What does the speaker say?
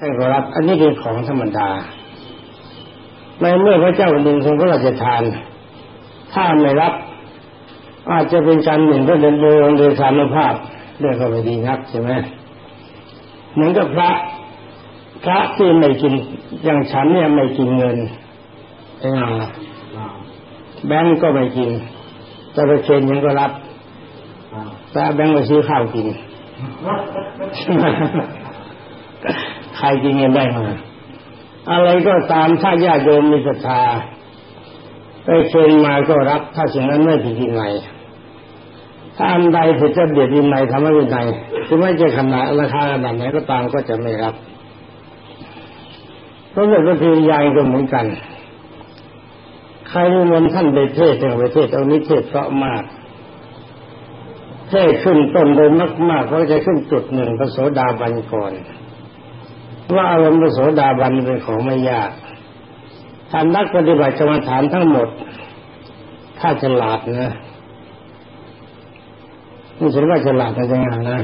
ท่านก็รับ อันนี้เป็นของธรรมดาในเมื่อพระเจ้าแผ่นดินทรงพระราชทาน ถ้าไม่รับ อาจจะเป็นการหนึ่งก็เดินโดยโดยสารภาพเรื่องก็ไม่ดีนักใช่ไหมเหมือนกับพระพระที่ไม่กินอย่างฉันเนี่ยไม่กินเงินเออแบงก์ก็ไม่กินจะไปเซ็นยังก็รับแต่แบงก์ไปซื้อข้าวกิน ใครกินเงินได้มาอะไรก็ตามถ้าญาติโยมมีศรัทธาไปเชิญมาก็รับถ้าสิ่งนั้นไม่ผิดวินัยถ้าอันใดผิดจะเบียดวินัยทำให้วินัยถึงไม่จะขนาดราคาขนาดไหนก็ตามก็จะไม่รับเพราะเรื่องพิยายก็เหมือนกัน ใครนิมนต์ท่านไปเทศน์ในประเทศเอานิเทศเพราะมากเทศขึ้นต้นโดยมากๆเขาจะขึ้นจุดหนึ่งพระโสดาบันก่อน ว่าอารมณ์โสดาบันเป็นของไม่ยากท่านนักปฏิบัติกรรมฐานทั้งหมด ถ้าฉลาดนะนี่ฉันว่าฉลาดนะจังนะ